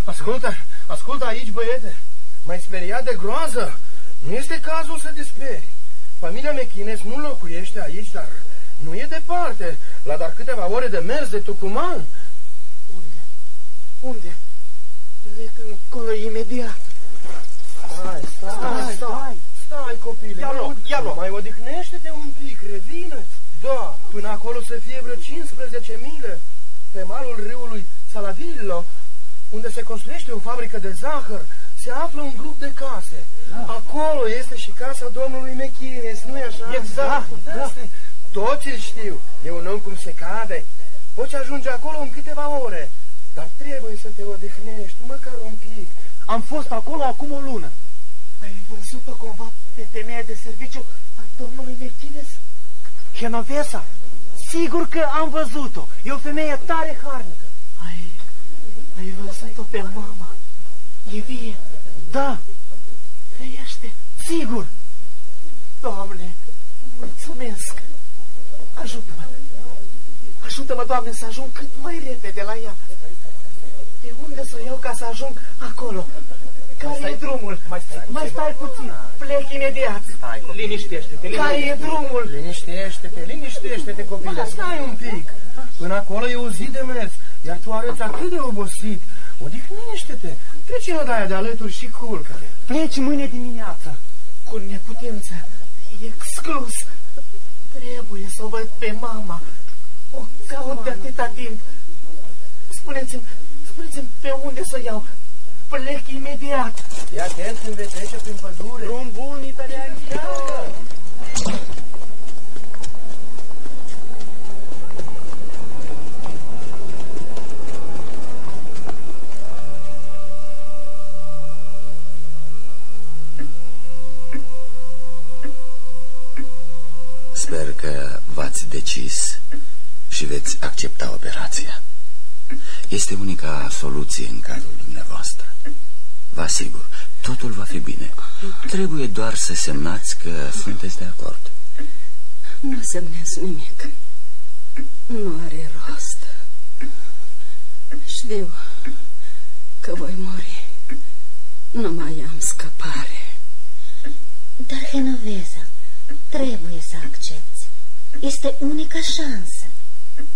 Q: Ascultă, ascultă aici, băiete. M-ai speriat de groază? Nu este cazul să te speri. Familia Mechines nu locuiește aici, dar nu e departe. La doar câteva ore de mers de Tucuman.
E: Unde? Unde? Plec încolo imediat.
Q: Stai, stai, stai, stai, stai copile.
J: Ia loc, ia loc.
Q: Mai odihnește-te un pic, revină-ți. Da, până acolo să fie vreo 15 mile. Pe malul râului Salavillo, unde se construiește o fabrică de zahăr, se află un grup de case. Da. Acolo este și casa domnului Mechines, nu-i așa?
J: Exact,
Q: da. da. Toți îl știu, e un om cum se cade. Poți ajunge acolo în câteva ore, dar trebuie să te odihnești, măcar un pic.
H: Am fost acolo acum o lună.
E: Ai văzut-o cumva pe femeia de serviciu a domnului Mechines?
H: Genovesa, sigur că am văzut-o. E o femeie tare harnică.
E: Ai, ai văzut-o pe mama? E vie?
H: Da.
E: Trăiește?
H: Sigur.
E: Doamne, mulțumesc. Ajută-mă. Ajută-mă, Doamne, să ajung cât mai repede la ea. De unde să o iau ca să ajung acolo? Care
H: stai,
E: e drumul?
H: Mai stai,
E: mai stai puțin. Plec imediat.
H: Stai, liniștește-te.
E: Care e drumul?
Q: Liniștește-te, liniștește-te, copile. Stai un pic. Până acolo e o zi de mers, iar tu arăți atât de obosit. Odihnește-te. Treci în odaia de alături și culcă-te.
H: Pleci mâine dimineață.
E: Cu neputință. Exclus. Trebuie să o văd pe mama. O caut de atâta timp. Spuneți-mi, spuneți-mi pe unde să o iau. Plec imediat.
Q: Fii atent când vei trece prin pădure.
H: Drum bun, italianito!
R: Sper că v-ați decis și veți accepta operația. Este unica soluție în cazul dumneavoastră. Vă asigur, totul va fi bine. Trebuie doar să semnați că sunteți de acord.
P: Nu semnez nimic. Nu are rost. Știu că voi muri. Nu mai am scăpare.
G: Dar, Genoveza, trebuie să accepti. Este unica șansă.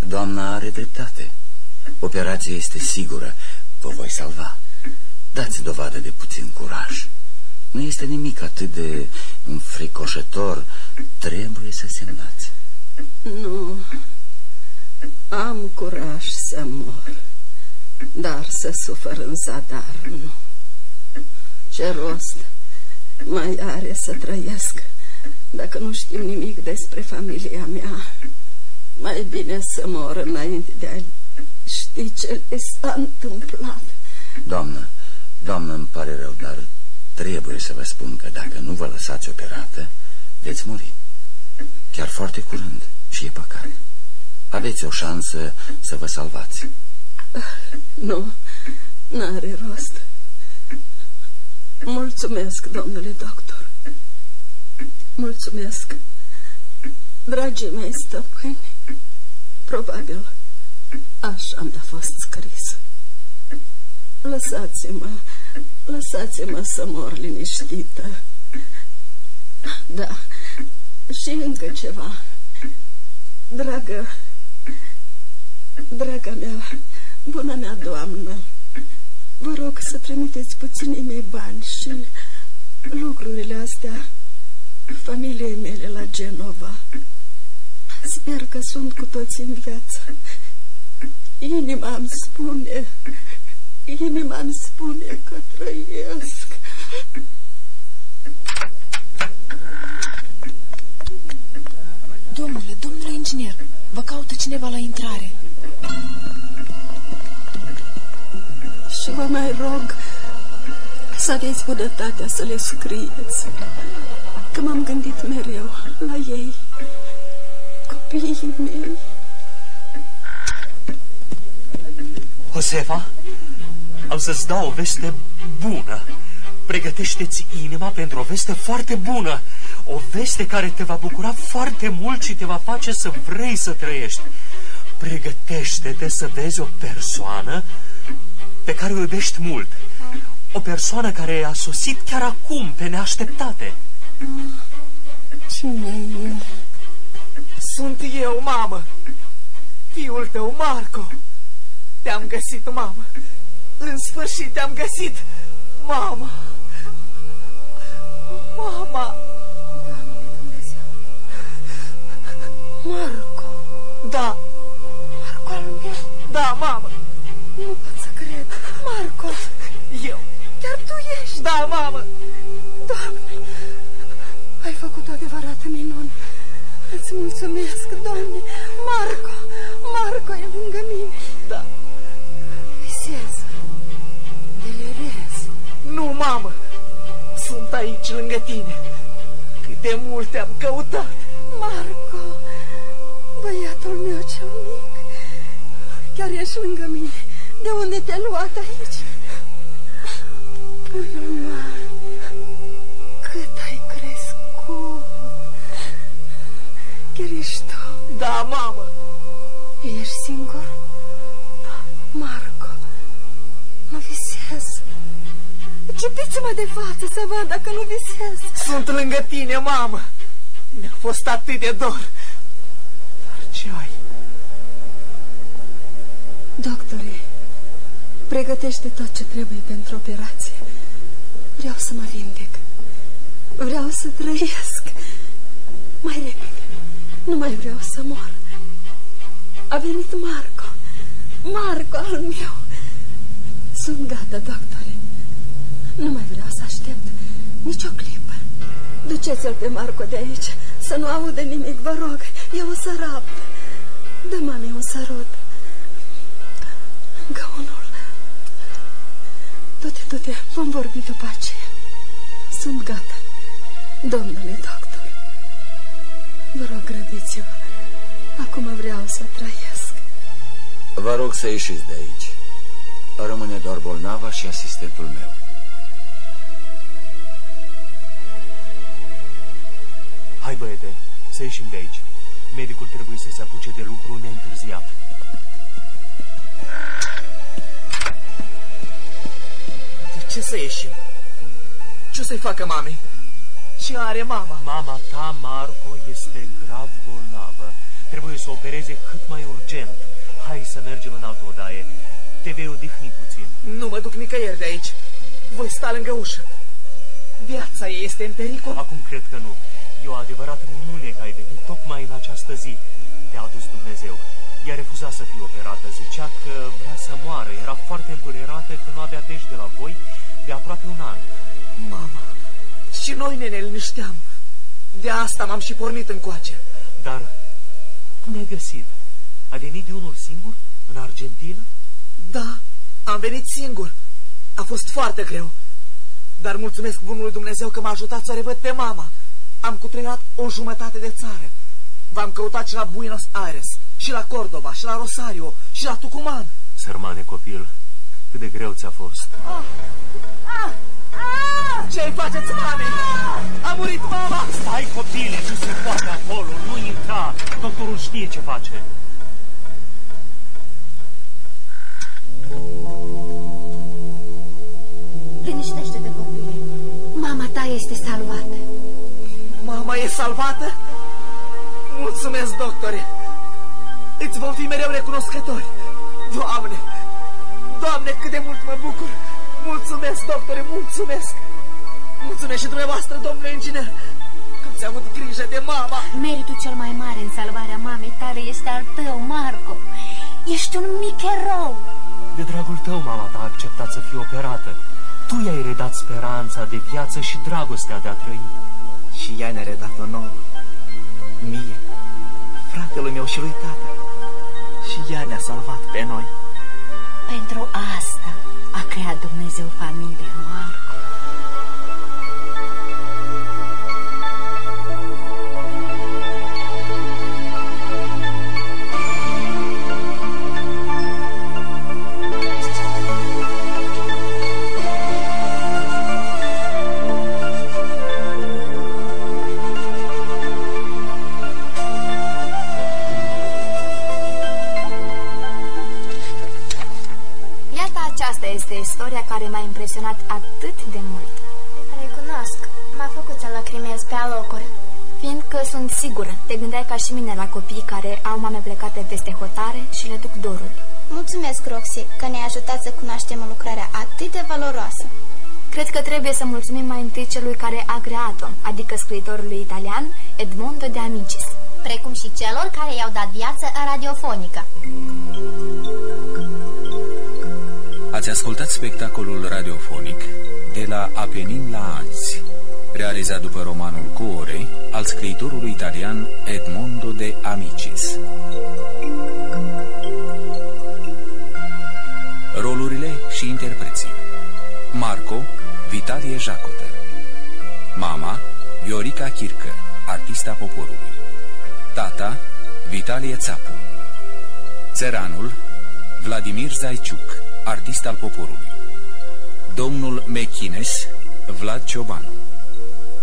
R: Doamna are dreptate. Operația este sigură. Vă voi salva. Dați dovadă de puțin curaj. Nu este nimic atât de înfricoșător. Trebuie să semnați.
P: Nu. Am curaj să mor. Dar să sufăr în zadar, nu. Ce rost mai are să trăiesc dacă nu știu nimic despre familia mea? Mai bine să mor înainte de a ști ce le s-a întâmplat.
R: Doamnă, doamnă, îmi pare rău, dar trebuie să vă spun că dacă nu vă lăsați operată, veți muri. Chiar foarte curând și e păcat. Aveți o șansă să vă salvați.
P: Nu, n-are rost. Mulțumesc, domnule doctor. Mulțumesc, dragii mei stăpâni. Probabil așa mi-a fost scris. Lăsați-mă, lăsați-mă să mor liniștită. Da, și încă ceva. Dragă, draga mea, bună mea doamnă, vă rog să trimiteți puținii mei bani și lucrurile astea familiei mele la Genova. Sper că sunt cu toți în viață. Inima îmi spune, Inima îmi spune că trăiesc.
S: Domnule, domnule inginer, vă caută cineva la intrare.
P: Și vă mai rog să aveți bunătatea să le scrieți. Că m-am gândit mereu la ei, copiii mei.
O: Josefa, am să-ți dau o veste bună. Pregătește-ți inima pentru o veste foarte bună. O veste care te va bucura foarte mult și te va face să vrei să trăiești. Pregătește-te să vezi o persoană pe care o iubești mult. O persoană care a sosit chiar acum, pe neașteptate.
P: Cine e el?
E: Sunt eu, mamă. Fiul tău, Marco. Te-am găsit, mamă. În sfârșit te-am găsit. Mama. Mama.
P: Doamne Dumnezeu. Marco.
E: Da.
P: Marco al meu.
E: Da, mamă.
P: Nu pot să cred. Marco.
E: Eu.
P: Chiar tu ești.
E: Da, mamă.
P: Doamne, ai făcut o adevărată minune. Îți mulțumesc, Doamne. Marco, Marco e lângă
E: mamă. Sunt aici, lângă tine. Cât de mult te-am căutat.
P: Marco, băiatul meu cel mic. Chiar ești lângă mine. De unde te-ai luat aici? Puiul meu, cât ai crescut. Chiar ești tu.
E: Da, mamă.
P: Ești singur? Cipiți-mă de față să văd dacă nu visez.
E: Sunt lângă tine, mamă. Mi-a fost atât de dor. Dar ce ai?
P: Doctore, pregătește tot ce trebuie pentru operație. Vreau să mă vindec. Vreau să trăiesc. Mai repede. Nu mai vreau să mor. A venit Marco. Marco al meu. Sunt gata, doctore. Nu mai vreau să aștept nici o clipă. Duceți-l pe Marco de aici. Să nu audă nimic, vă rog. E o sărapă. Dă mami un sărut. Încă unul. Du-te, du-te, vom vorbi după aceea. Sunt gata, domnule doctor. Vă rog, grăbiți-vă. Acum vreau să trăiesc.
R: Vă rog să ieșiți de aici. Rămâne doar bolnava și asistentul meu.
O: Hai, băiete, să ieșim de aici. Medicul trebuie să se apuce de lucru neîntârziat.
E: De ce să ieșim? Ce o să-i facă mami? Ce are mama?
O: Mama ta, Marco, este grav bolnavă. Trebuie să o opereze cât mai urgent. Hai să mergem în altă odaie. Te vei odihni puțin.
E: Nu mă duc nicăieri de aici. Voi sta lângă ușă. Viața ei este în pericol.
O: Acum cred că nu. E o adevărată minune că ai venit tocmai în această zi. Te-a adus Dumnezeu. Ea refuza să fie operată. Zicea că vrea să moară. Era foarte îndurerată că nu avea deci de la voi de aproape un an.
E: Mama, și noi ne nelinișteam. De asta m-am și pornit încoace.
O: Dar cum ai găsit? A venit de unul singur? În Argentina?
E: Da, am venit singur. A fost foarte greu. Dar mulțumesc bunului Dumnezeu că m-a ajutat să revăd pe mama. Am cutrerat o jumătate de țară. V-am căutat și la Buenos Aires, și la Cordoba, și la Rosario, și la Tucuman.
O: Sărmane copil, cât de greu ți-a fost.
E: Ah, ah, ah! Ce-i faceți, mame? A murit mama!
O: Stai, copile, nu se poate acolo, nu intra. Doctorul știe ce face.
C: Liniștește-te, copile. Mama ta este salvată.
E: Mama e salvată? Mulțumesc, doctore. Îți vom fi mereu recunoscători. Doamne, Doamne, cât de mult mă bucur. Mulțumesc, doctore, mulțumesc. Mulțumesc și dumneavoastră, domnule inginer, că ți-a avut grijă de mama.
C: Meritul cel mai mare în salvarea mamei tale este al tău, Marco. Ești un mic erou.
O: De dragul capul tău mama ta a acceptat să fie operată. Tu i-ai redat speranța de viață și dragostea de a trăi.
E: Și ea ne-a redat-o nouă. Mie, fratelui meu și lui tata. Și ea ne-a salvat pe noi.
I: Pentru asta a creat Dumnezeu familia, Marco.
B: M-a impresionat atât de mult.
C: Recunosc, m-a făcut să lacrimez pe alocuri.
B: Fiindcă sunt sigură, te gândeai ca și mine la copii care au mame plecate peste hotare și le duc dorul.
C: Mulțumesc, Roxy, că ne-ai ajutat să cunoaștem o lucrare atât de valoroasă.
B: Cred că trebuie să mulțumim mai întâi celui care a creat-o, adică scriitorului italian Edmondo de Amicis.
C: Precum și celor care i-au dat viață radiofonică.
A: Ați ascultat spectacolul radiofonic De la Apenin la Anzi, realizat după romanul Cu ore al scriitorului italian Edmondo de Amicis. Rolurile și interpreții. Marco, Vitalie Jacotă Mama, Viorica Chircă, artista poporului. Tata, Vitalie Țapu. Țăranul, Vladimir Zaiciuc artist al poporului. Domnul Mechines, Vlad Ciobanu.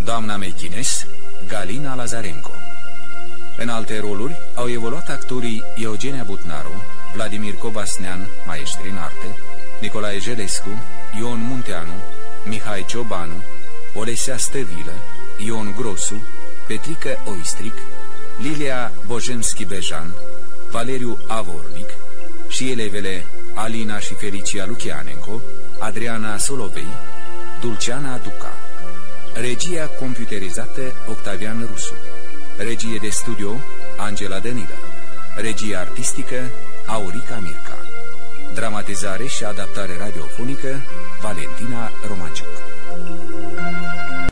A: Doamna Mechines, Galina Lazarenko. În alte roluri au evoluat actorii Eugenia Butnaru, Vladimir Cobasnean, maestri în arte, Nicolae Jelescu, Ion Munteanu, Mihai Ciobanu, Olesea Stăvilă, Ion Grosu, Petrică Oistric, Lilia Bojemski-Bejan, Valeriu Avornic și elevele Alina și Felicia Lucianenco, Adriana Solovei, Dulceana Duca. Regia computerizată Octavian Rusu. Regie de studio Angela Danilă. Regie artistică Aurica Mirca. Dramatizare și adaptare radiofonică Valentina Romanciuc.